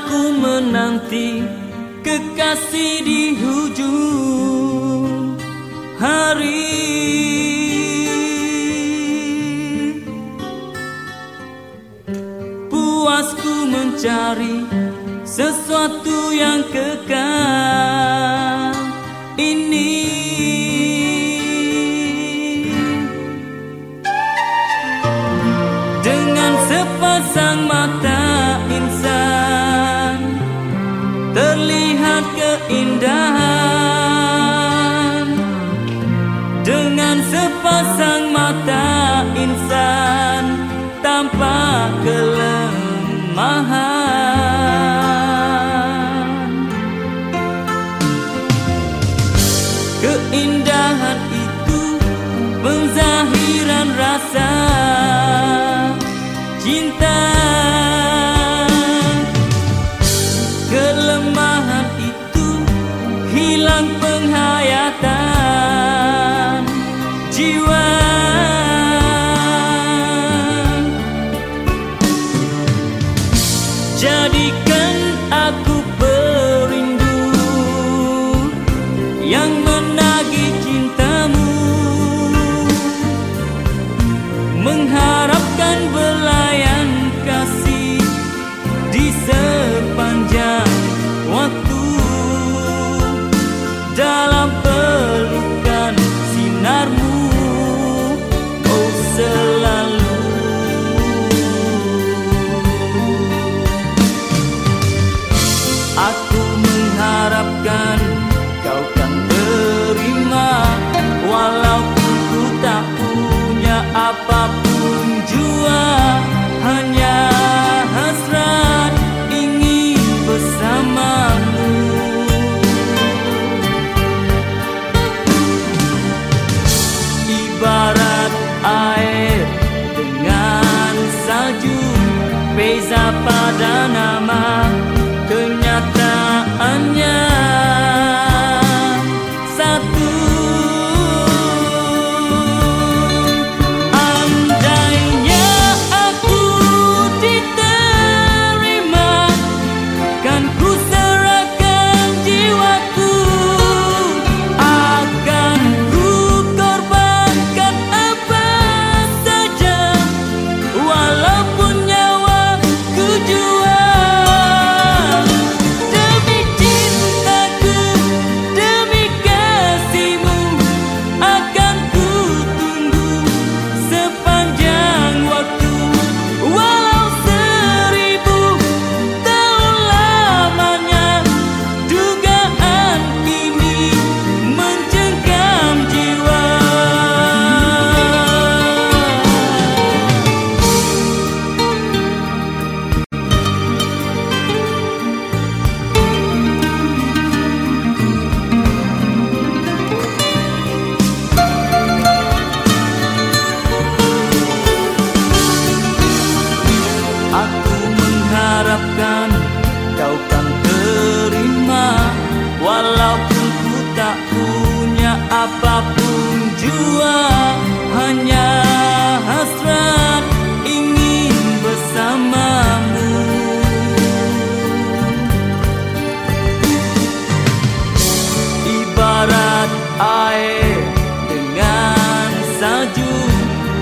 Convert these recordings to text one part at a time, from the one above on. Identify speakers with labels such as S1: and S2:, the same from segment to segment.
S1: aku menanti kekasih di hujung hari. Puasku mencari sesuatu yang kekal ini. jiwa Ibarat air dengan salju Beza pada nama kenyataan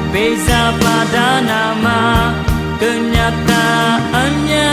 S1: Beza pada nama kenyataannya.